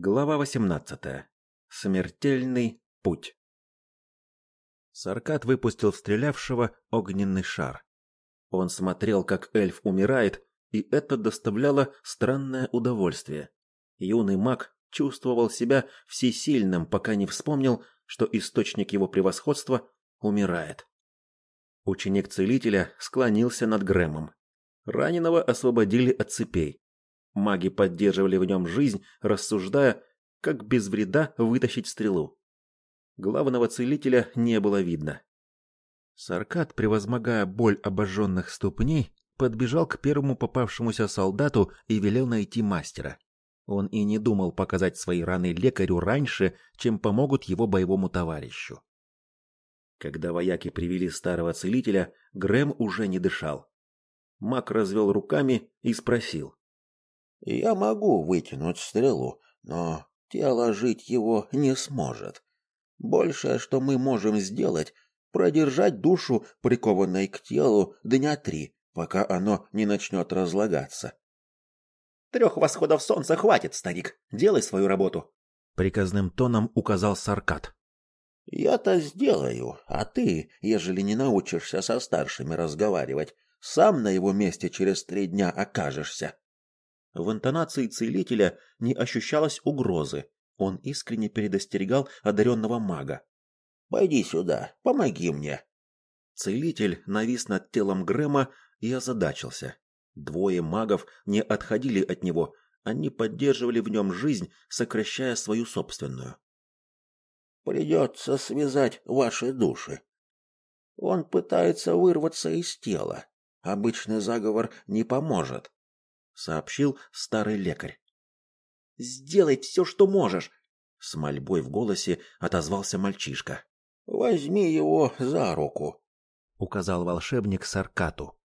Глава 18. Смертельный путь. Саркат выпустил в стрелявшего огненный шар. Он смотрел, как эльф умирает, и это доставляло странное удовольствие. Юный маг чувствовал себя всесильным, пока не вспомнил, что источник его превосходства умирает. Ученик целителя склонился над Грэмом. Раненого освободили от цепей. Маги поддерживали в нем жизнь, рассуждая, как без вреда вытащить стрелу. Главного целителя не было видно. Саркат, превозмогая боль обожженных ступней, подбежал к первому попавшемуся солдату и велел найти мастера. Он и не думал показать свои раны лекарю раньше, чем помогут его боевому товарищу. Когда вояки привели старого целителя, Грэм уже не дышал. Маг развел руками и спросил. Я могу вытянуть стрелу, но тело жить его не сможет. Большее, что мы можем сделать, продержать душу, прикованной к телу, дня три, пока оно не начнет разлагаться. Трех восходов солнца хватит, старик. Делай свою работу. Приказным тоном указал Саркат. Я-то сделаю, а ты, ежели не научишься со старшими разговаривать, сам на его месте через три дня окажешься. В интонации целителя не ощущалось угрозы. Он искренне предостерегал одаренного мага. «Пойди сюда, помоги мне». Целитель навис над телом Грэма и озадачился. Двое магов не отходили от него, они поддерживали в нем жизнь, сокращая свою собственную. «Придется связать ваши души. Он пытается вырваться из тела. Обычный заговор не поможет сообщил старый лекарь. Сделай все, что можешь, с мольбой в голосе отозвался мальчишка. Возьми его за руку, указал волшебник Саркату.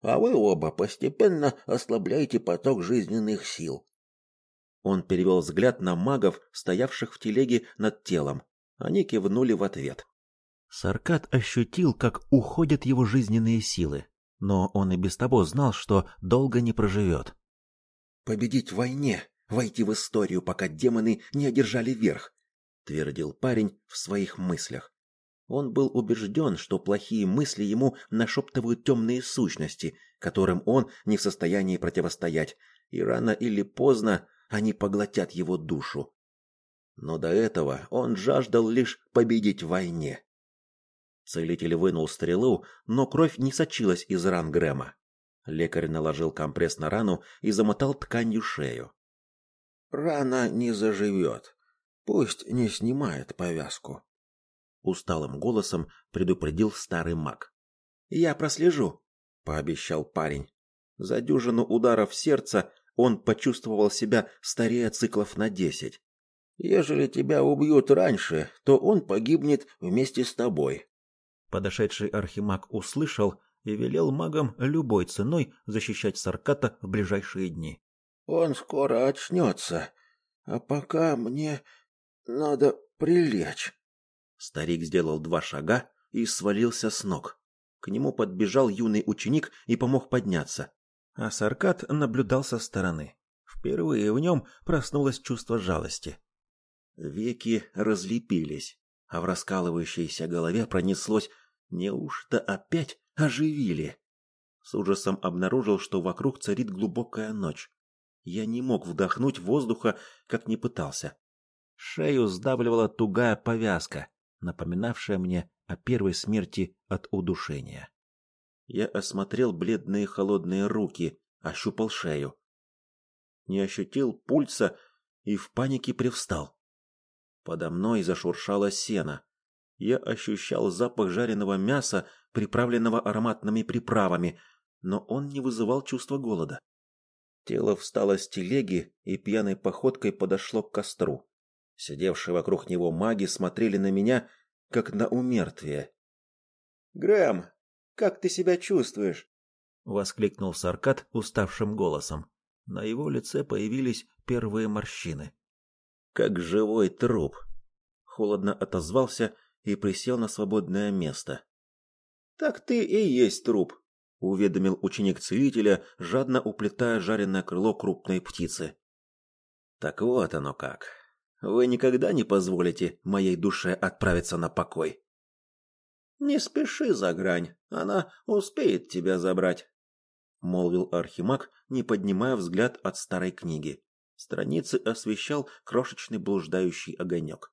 А вы оба постепенно ослабляете поток жизненных сил. Он перевел взгляд на магов, стоявших в телеге над телом. Они кивнули в ответ. Саркат ощутил, как уходят его жизненные силы но он и без того знал, что долго не проживет. «Победить в войне, войти в историю, пока демоны не одержали верх», — твердил парень в своих мыслях. Он был убежден, что плохие мысли ему нашептывают темные сущности, которым он не в состоянии противостоять, и рано или поздно они поглотят его душу. Но до этого он жаждал лишь победить в войне. Целитель вынул стрелу, но кровь не сочилась из ран Грэма. Лекарь наложил компресс на рану и замотал тканью шею. Рана не заживет. Пусть не снимает повязку. Усталым голосом предупредил старый маг. Я прослежу, пообещал парень. За дюжину ударов сердца он почувствовал себя старее циклов на десять. Ежели тебя убьют раньше, то он погибнет вместе с тобой. Подошедший архимаг услышал и велел магам любой ценой защищать Сарката в ближайшие дни. Он скоро очнется, а пока мне надо прилечь. Старик сделал два шага и свалился с ног. К нему подбежал юный ученик и помог подняться, а Саркат наблюдал со стороны. Впервые в нем проснулось чувство жалости. Веки разлепились а в раскалывающейся голове пронеслось «Неужто опять оживили?» С ужасом обнаружил, что вокруг царит глубокая ночь. Я не мог вдохнуть воздуха, как не пытался. Шею сдавливала тугая повязка, напоминавшая мне о первой смерти от удушения. Я осмотрел бледные холодные руки, ощупал шею. Не ощутил пульса и в панике привстал. Подо мной зашуршало сено. Я ощущал запах жареного мяса, приправленного ароматными приправами, но он не вызывал чувства голода. Тело встало с телеги и пьяной походкой подошло к костру. Сидевшие вокруг него маги смотрели на меня, как на умертвие. «Грэм, как ты себя чувствуешь?» — воскликнул Саркат уставшим голосом. На его лице появились первые морщины как живой труп. Холодно отозвался и присел на свободное место. Так ты и есть труп, уведомил ученик целителя, жадно уплетая жареное крыло крупной птицы. Так вот оно как. Вы никогда не позволите моей душе отправиться на покой. Не спеши за грань, она успеет тебя забрать, молвил Архимаг, не поднимая взгляд от старой книги. Страницы освещал крошечный блуждающий огонек.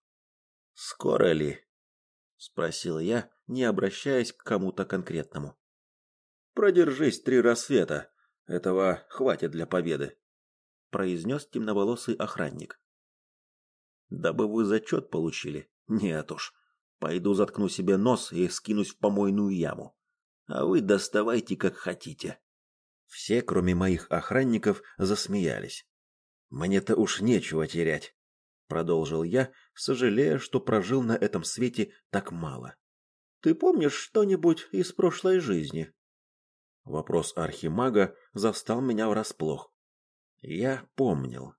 Скоро ли? спросил я, не обращаясь к кому-то конкретному. Продержись три рассвета. Этого хватит для победы, произнес темноволосый охранник. Дабы вы зачет получили? Нет уж. Пойду заткну себе нос и скинусь в помойную яму. А вы доставайте как хотите. Все, кроме моих охранников, засмеялись. Мне-то уж нечего терять, продолжил я, сожалея, что прожил на этом свете так мало. Ты помнишь что-нибудь из прошлой жизни? Вопрос архимага застал меня врасплох. Я помнил.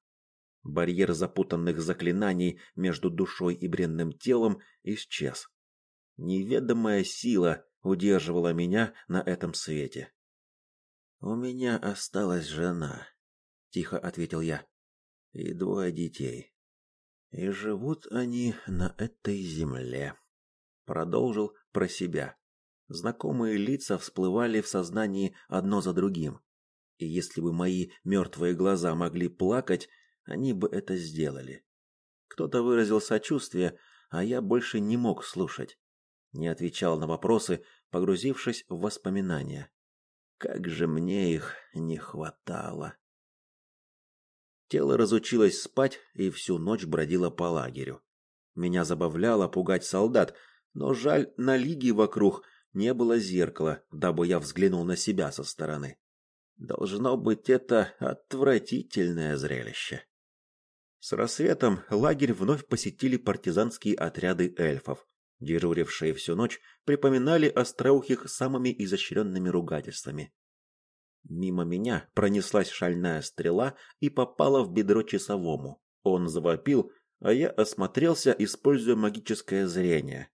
Барьер запутанных заклинаний между душой и бренным телом исчез. Неведомая сила удерживала меня на этом свете. У меня осталась жена, тихо ответил я. И двое детей. И живут они на этой земле. Продолжил про себя. Знакомые лица всплывали в сознании одно за другим. И если бы мои мертвые глаза могли плакать, они бы это сделали. Кто-то выразил сочувствие, а я больше не мог слушать. Не отвечал на вопросы, погрузившись в воспоминания. Как же мне их не хватало. Тело разучилось спать и всю ночь бродило по лагерю. Меня забавляло пугать солдат, но жаль, на лиге вокруг не было зеркала, дабы я взглянул на себя со стороны. Должно быть, это отвратительное зрелище. С рассветом лагерь вновь посетили партизанские отряды эльфов. Дежурившие всю ночь припоминали остроухих самыми изощренными ругательствами. Мимо меня пронеслась шальная стрела и попала в бедро часовому. Он завопил, а я осмотрелся, используя магическое зрение.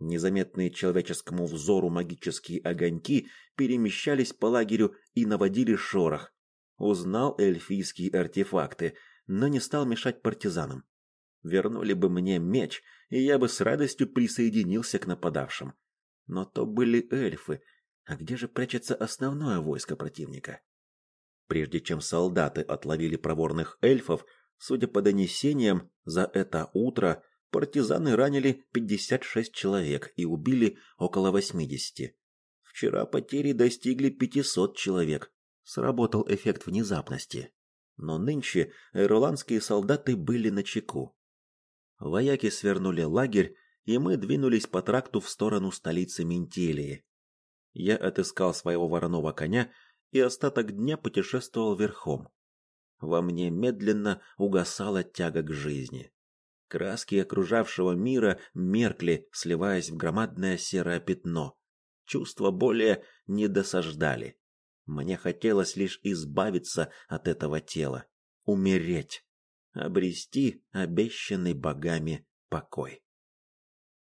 Незаметные человеческому взору магические огоньки перемещались по лагерю и наводили шорох. Узнал эльфийские артефакты, но не стал мешать партизанам. Вернули бы мне меч, и я бы с радостью присоединился к нападавшим. Но то были эльфы, а где же прячется основное войско противника? Прежде чем солдаты отловили проворных эльфов, судя по донесениям, за это утро партизаны ранили 56 человек и убили около 80. Вчера потери достигли 500 человек. Сработал эффект внезапности. Но нынче ирландские солдаты были на чеку. Вояки свернули лагерь, и мы двинулись по тракту в сторону столицы Ментелии. Я отыскал своего вороного коня и остаток дня путешествовал верхом. Во мне медленно угасала тяга к жизни. Краски окружавшего мира меркли, сливаясь в громадное серое пятно. Чувства более не досаждали. Мне хотелось лишь избавиться от этого тела, умереть, обрести обещанный богами покой.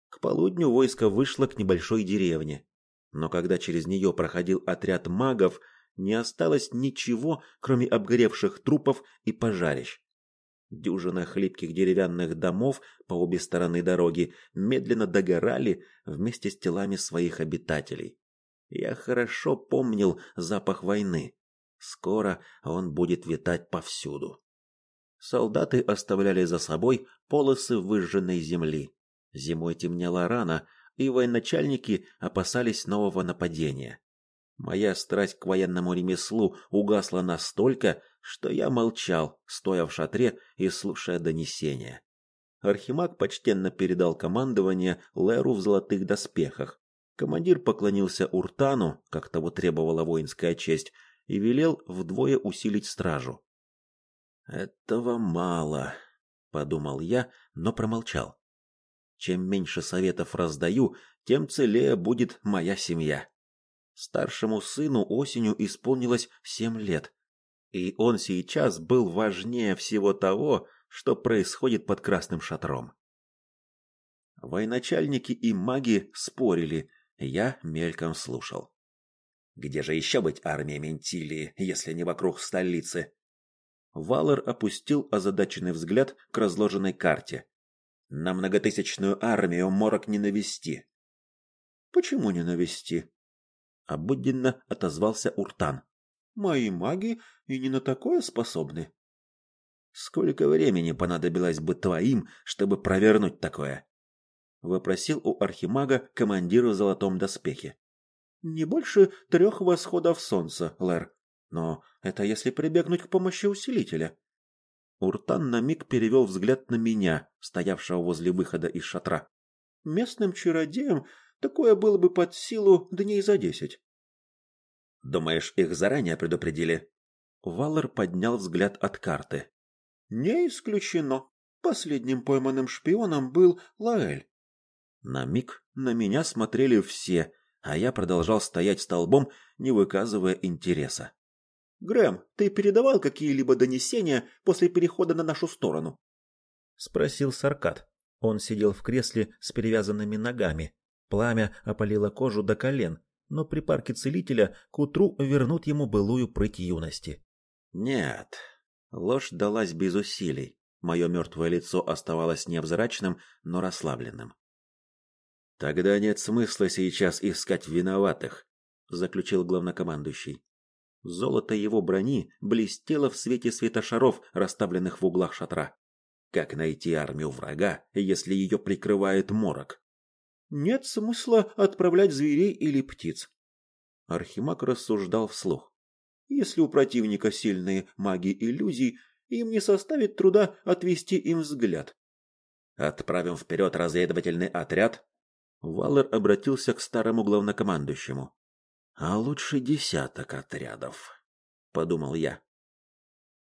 К полудню войско вышло к небольшой деревне, но когда через нее проходил отряд магов, не осталось ничего, кроме обгоревших трупов и пожарищ. Дюжина хлипких деревянных домов по обе стороны дороги медленно догорали вместе с телами своих обитателей. Я хорошо помнил запах войны. Скоро он будет витать повсюду. Солдаты оставляли за собой полосы выжженной земли. Зимой темнело рано, и военачальники опасались нового нападения. Моя страсть к военному ремеслу угасла настолько, что я молчал, стоя в шатре и слушая донесения. Архимаг почтенно передал командование Леру в золотых доспехах. Командир поклонился Уртану, как того требовала воинская честь, и велел вдвое усилить стражу. Этого мало, подумал я, но промолчал. Чем меньше советов раздаю, тем целее будет моя семья. Старшему сыну осенью исполнилось семь лет, и он сейчас был важнее всего того, что происходит под красным шатром. Военачальники и маги спорили, я мельком слушал. Где же еще быть армии Ментилии, если не вокруг столицы? Валер опустил озадаченный взгляд к разложенной карте. На многотысячную армию морок не навести. Почему не навести? Обыденно отозвался Уртан. Мои маги и не на такое способны. Сколько времени понадобилось бы твоим, чтобы провернуть такое? вопросил у архимага командир в золотом доспехе. Не больше трех восходов солнца, Лэр. Но это если прибегнуть к помощи усилителя. Уртан на миг перевел взгляд на меня, стоявшего возле выхода из шатра. Местным чародеям такое было бы под силу дней за десять. Думаешь, их заранее предупредили? Валер поднял взгляд от карты. Не исключено. Последним пойманным шпионом был Лаэль. На миг на меня смотрели все, а я продолжал стоять столбом, не выказывая интереса. Грэм, ты передавал какие-либо донесения после перехода на нашу сторону? спросил Саркат. Он сидел в кресле с перевязанными ногами. Пламя опалило кожу до колен, но припарки целителя к утру вернут ему былую прыть юности. Нет. Ложь далась без усилий. Мое мертвое лицо оставалось невзрачным, но расслабленным. Тогда нет смысла сейчас искать виноватых, заключил главнокомандующий. Золото его брони блестело в свете светошаров, расставленных в углах шатра. Как найти армию врага, если ее прикрывает морок? Нет смысла отправлять зверей или птиц. Архимаг рассуждал вслух. Если у противника сильные маги иллюзий, им не составит труда отвести им взгляд. Отправим вперед разведывательный отряд. Валер обратился к старому главнокомандующему. А лучше десяток отрядов, подумал я.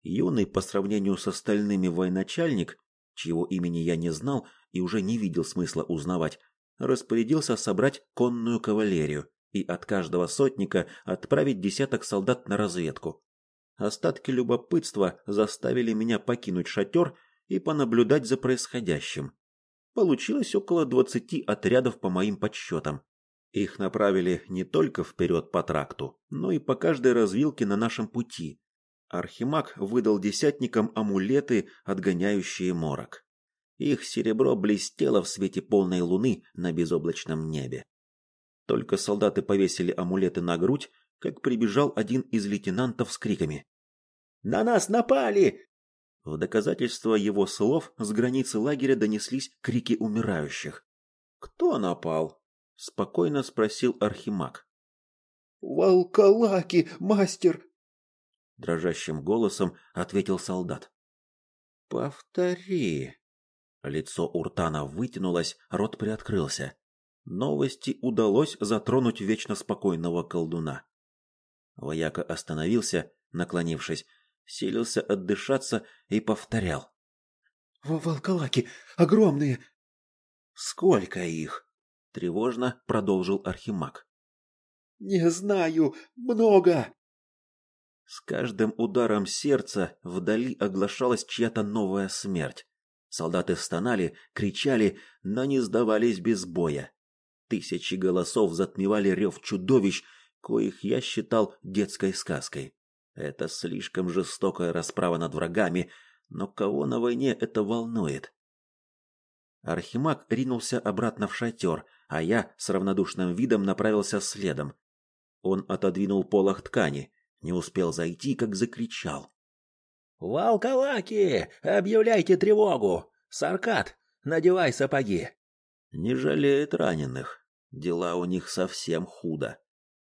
Юный по сравнению с остальными военачальник, чьего имени я не знал и уже не видел смысла узнавать, распорядился собрать конную кавалерию и от каждого сотника отправить десяток солдат на разведку. Остатки любопытства заставили меня покинуть шатер и понаблюдать за происходящим. Получилось около двадцати отрядов по моим подсчетам. Их направили не только вперед по тракту, но и по каждой развилке на нашем пути. Архимаг выдал десятникам амулеты, отгоняющие морок. Их серебро блестело в свете полной луны на безоблачном небе. Только солдаты повесили амулеты на грудь, как прибежал один из лейтенантов с криками. «На нас напали!» В доказательство его слов с границы лагеря донеслись крики умирающих. «Кто напал?» Спокойно спросил Архимаг. Волколаки, мастер, дрожащим голосом ответил солдат. Повтори. Лицо Уртана вытянулось, рот приоткрылся. Новости удалось затронуть вечно спокойного колдуна. Вояка остановился, наклонившись, силился отдышаться и повторял: "Волколаки огромные. Сколько их?" Тревожно продолжил Архимаг. Не знаю, много. С каждым ударом сердца вдали оглашалась чья-то новая смерть. Солдаты стонали, кричали, но не сдавались без боя. Тысячи голосов затмевали рев чудовищ, коих я считал детской сказкой. Это слишком жестокая расправа над врагами, но кого на войне это волнует? Архимаг ринулся обратно в шатер, а я с равнодушным видом направился следом. Он отодвинул полог ткани, не успел зайти, как закричал. «Волколаки! Объявляйте тревогу! Саркат, надевай сапоги!» Не жалеет раненых. Дела у них совсем худо.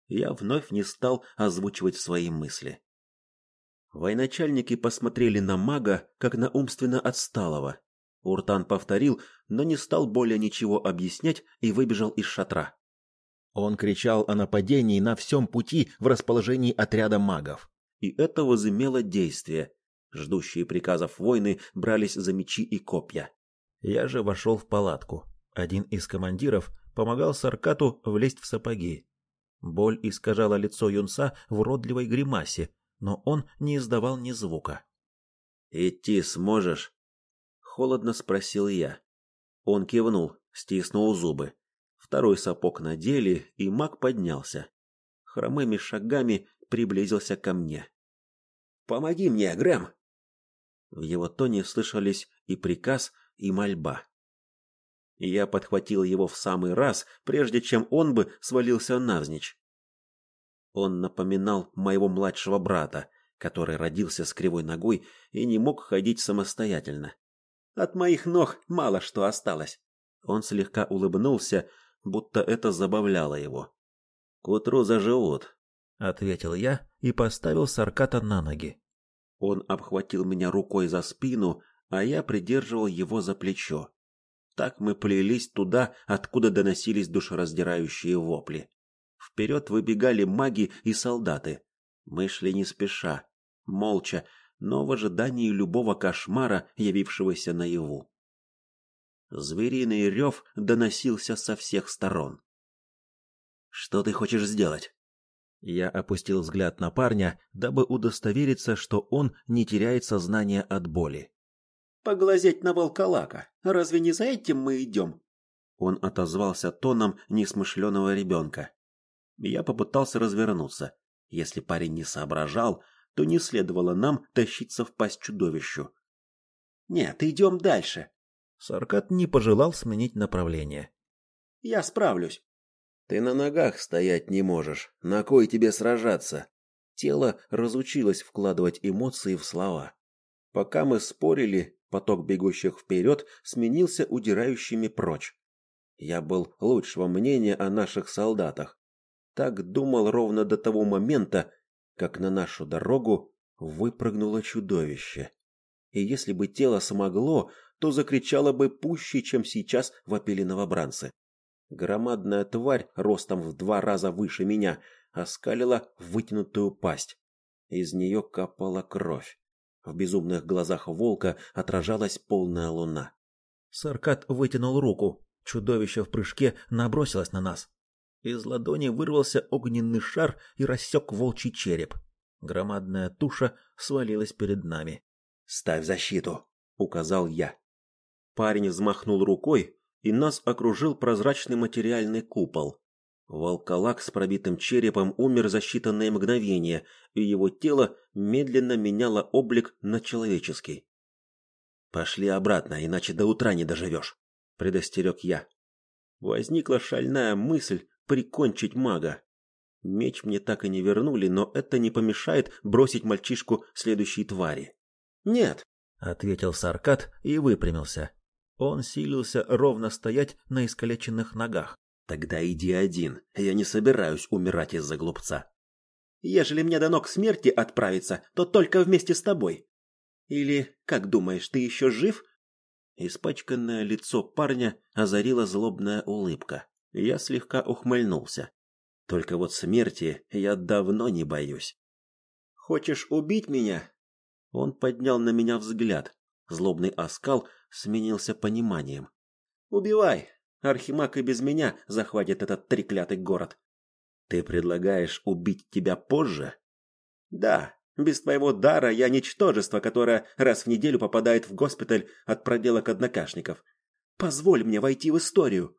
Я вновь не стал озвучивать свои мысли. Военачальники посмотрели на мага, как на умственно отсталого, Уртан повторил, но не стал более ничего объяснять и выбежал из шатра. Он кричал о нападении на всем пути в расположении отряда магов. И это возымело действие. Ждущие приказов воины брались за мечи и копья. Я же вошел в палатку. Один из командиров помогал Саркату влезть в сапоги. Боль искажала лицо юнца в уродливой гримасе, но он не издавал ни звука. «Идти сможешь?» Холодно спросил я. Он кивнул, стиснул зубы. Второй сапог надели, и маг поднялся. Хромыми шагами приблизился ко мне. Помоги мне, Грэм, В его тоне слышались и приказ, и мольба. Я подхватил его в самый раз, прежде чем он бы свалился навзничь. Он напоминал моего младшего брата, который родился с кривой ногой и не мог ходить самостоятельно. От моих ног мало что осталось. Он слегка улыбнулся, будто это забавляло его. К утру заживут, ответил я и поставил Сарката на ноги. Он обхватил меня рукой за спину, а я придерживал его за плечо. Так мы плелись туда, откуда доносились душераздирающие вопли. Вперед выбегали маги и солдаты. Мы шли не спеша, молча, но в ожидании любого кошмара, явившегося наяву. Звериный рев доносился со всех сторон. Что ты хочешь сделать? Я опустил взгляд на парня, дабы удостовериться, что он не теряет сознание от боли. Поглазеть на волколака. Разве не за этим мы идем?» Он отозвался тоном несмышленого ребенка. Я попытался развернуться. Если парень не соображал, то не следовало нам тащиться в пасть чудовищу. «Нет, идем дальше», Саркат не пожелал сменить направление. Я справлюсь. Ты на ногах стоять не можешь. На кой тебе сражаться? Тело разучилось вкладывать эмоции в слова. Пока мы спорили, поток бегущих вперед сменился удирающими прочь. Я был лучшего мнения о наших солдатах. Так думал ровно до того момента, как на нашу дорогу выпрыгнуло чудовище. И если бы тело смогло, то закричала бы пуще, чем сейчас вопили новобранцы. Громадная тварь, ростом в два раза выше меня, оскалила вытянутую пасть. Из нее капала кровь. В безумных глазах волка отражалась полная луна. Саркат вытянул руку. Чудовище в прыжке набросилось на нас. Из ладони вырвался огненный шар и рассек волчий череп. Громадная туша свалилась перед нами. «Ставь защиту!» — указал я. Парень взмахнул рукой, и нас окружил прозрачный материальный купол. Волколак с пробитым черепом умер за считанные мгновения, и его тело медленно меняло облик на человеческий. «Пошли обратно, иначе до утра не доживешь», — предостерег я. Возникла шальная мысль прикончить мага. Меч мне так и не вернули, но это не помешает бросить мальчишку следующей твари. «Нет», — ответил Саркат и выпрямился. Он силился ровно стоять на искалеченных ногах. Тогда иди один. Я не собираюсь умирать из-за глупца. Ежели мне дано к смерти отправиться, то только вместе с тобой. Или, как думаешь, ты еще жив? Испачканное лицо парня озарила злобная улыбка. Я слегка ухмыльнулся. Только вот смерти я давно не боюсь. Хочешь убить меня? Он поднял на меня взгляд. Злобный оскал сменился пониманием. Убивай. Архимаг и без меня захватит этот треклятый город. Ты предлагаешь убить тебя позже? Да, без твоего дара я ничтожество, которое раз в неделю попадает в госпиталь от проделок однокашников. Позволь мне войти в историю.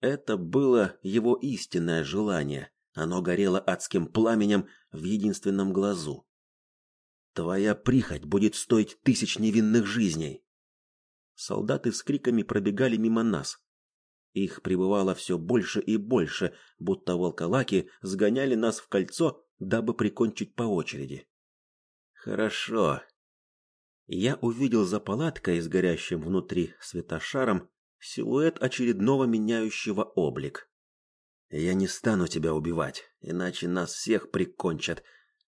Это было его истинное желание. Оно горело адским пламенем в единственном глазу. Твоя прихоть будет стоить тысяч невинных жизней. Солдаты с криками пробегали мимо нас. Их прибывало все больше и больше, будто волколаки сгоняли нас в кольцо, дабы прикончить по очереди. Хорошо. Я увидел за палаткой с горящим внутри светошаром силуэт очередного меняющего облик. Я не стану тебя убивать, иначе нас всех прикончат,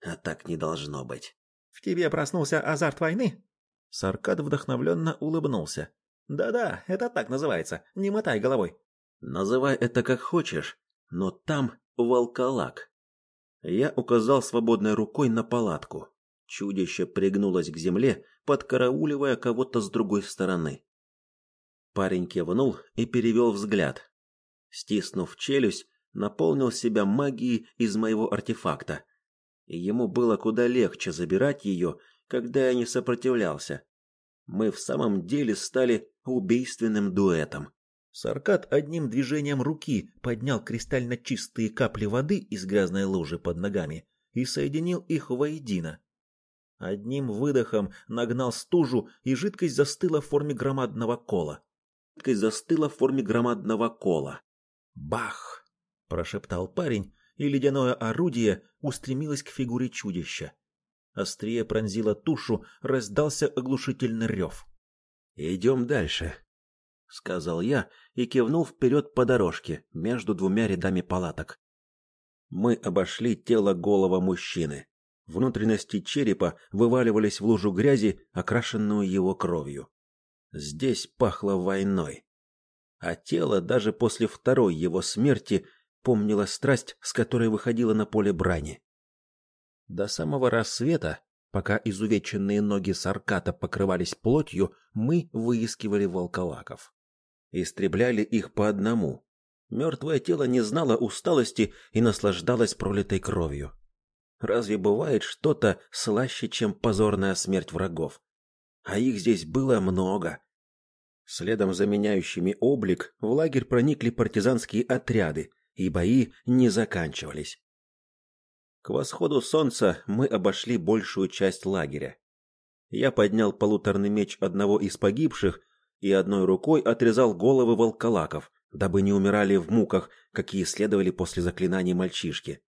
а так не должно быть. В тебе проснулся азарт войны? Саркад вдохновленно улыбнулся. Да-да, это так называется. Не мотай головой. Называй это как хочешь, но там волколак. Я указал свободной рукой на палатку. Чудище пригнулось к земле, подкарауливая кого-то с другой стороны. Парень кивнул и перевел взгляд. Стиснув челюсть, наполнил себя магией из моего артефакта. Ему было куда легче забирать ее, когда я не сопротивлялся. Мы в самом деле стали убийственным дуэтом. Саркат одним движением руки поднял кристально чистые капли воды из грязной лужи под ногами и соединил их воедино. Одним выдохом нагнал стужу, и жидкость застыла в форме громадного кола. Жидкость застыла в форме громадного кола. «Бах!» – прошептал парень, и ледяное орудие устремилось к фигуре чудища. Острие пронзило тушу, раздался оглушительный рев. «Идем дальше», — сказал я и кивнул вперед по дорожке между двумя рядами палаток. Мы обошли тело голого мужчины. Внутренности черепа вываливались в лужу грязи, окрашенную его кровью. Здесь пахло войной. А тело даже после второй его смерти помнило страсть, с которой выходило на поле брани. До самого рассвета, пока изувеченные ноги Сарката покрывались плотью, мы выискивали волколаков. Истребляли их по одному. Мертвое тело не знало усталости и наслаждалось пролитой кровью. Разве бывает что-то слаще, чем позорная смерть врагов? А их здесь было много. Следом за меняющими облик в лагерь проникли партизанские отряды, и бои не заканчивались. К восходу солнца мы обошли большую часть лагеря. Я поднял полуторный меч одного из погибших и одной рукой отрезал головы волколаков, дабы не умирали в муках, какие следовали после заклинаний мальчишки.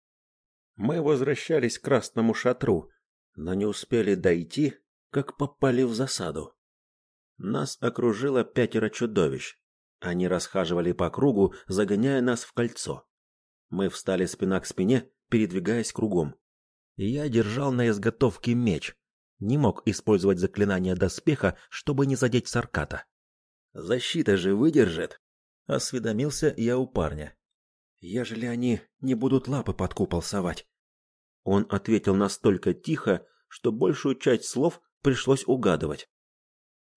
Мы возвращались к красному шатру, но не успели дойти, как попали в засаду. Нас окружило пятеро чудовищ. Они расхаживали по кругу, загоняя нас в кольцо. Мы встали спина к спине передвигаясь кругом. Я держал на изготовке меч. Не мог использовать заклинание доспеха, чтобы не задеть Сарката. Защита же выдержит, осведомился я у парня. Ежели они не будут лапы под купол совать. Он ответил настолько тихо, что большую часть слов пришлось угадывать.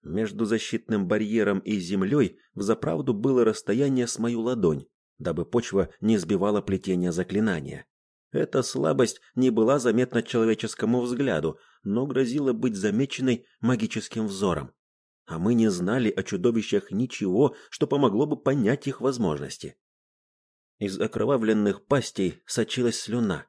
Между защитным барьером и землей взаправду было расстояние с мою ладонь, дабы почва не сбивала плетение заклинания. Эта слабость не была заметна человеческому взгляду, но грозила быть замеченной магическим взором. А мы не знали о чудовищах ничего, что помогло бы понять их возможности. Из окровавленных пастей сочилась слюна.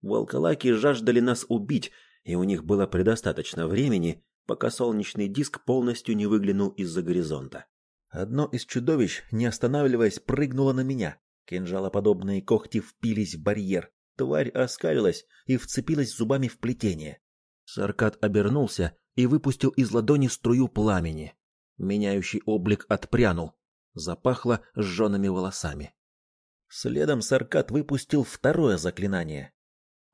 Волколаки жаждали нас убить, и у них было предостаточно времени, пока солнечный диск полностью не выглянул из-за горизонта. Одно из чудовищ, не останавливаясь, прыгнуло на меня. Кинжалоподобные когти впились в барьер. Тварь оскалилась и вцепилась зубами в плетение. Саркат обернулся и выпустил из ладони струю пламени. Меняющий облик отпрянул. Запахло сжёными волосами. Следом Саркат выпустил второе заклинание.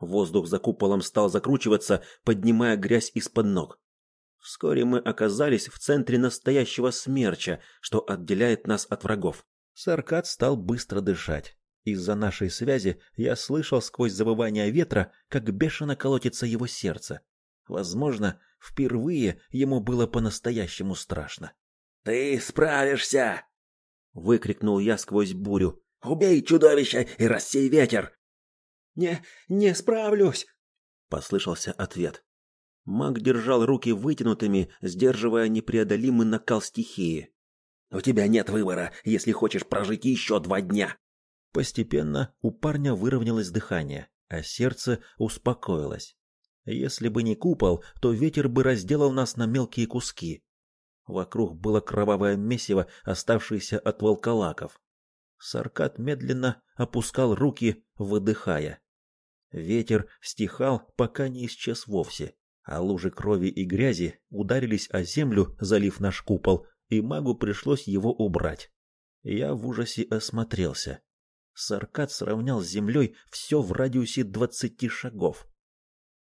Воздух за куполом стал закручиваться, поднимая грязь из-под ног. Вскоре мы оказались в центре настоящего смерча, что отделяет нас от врагов. Саркат стал быстро дышать. Из-за нашей связи я слышал сквозь завывание ветра, как бешено колотится его сердце. Возможно, впервые ему было по-настоящему страшно. «Ты справишься!» — выкрикнул я сквозь бурю. «Убей чудовища и рассей ветер!» «Не, не справлюсь!» — послышался ответ. Маг держал руки вытянутыми, сдерживая непреодолимый накал стихии. «У тебя нет выбора, если хочешь прожить еще два дня!» Постепенно у парня выровнялось дыхание, а сердце успокоилось. Если бы не купол, то ветер бы разделал нас на мелкие куски. Вокруг было кровавое месиво, оставшееся от волколаков. Саркат медленно опускал руки, выдыхая. Ветер стихал, пока не исчез вовсе, а лужи крови и грязи ударились о землю, залив наш купол, и магу пришлось его убрать. Я в ужасе осмотрелся. Саркат сравнял с землей все в радиусе двадцати шагов.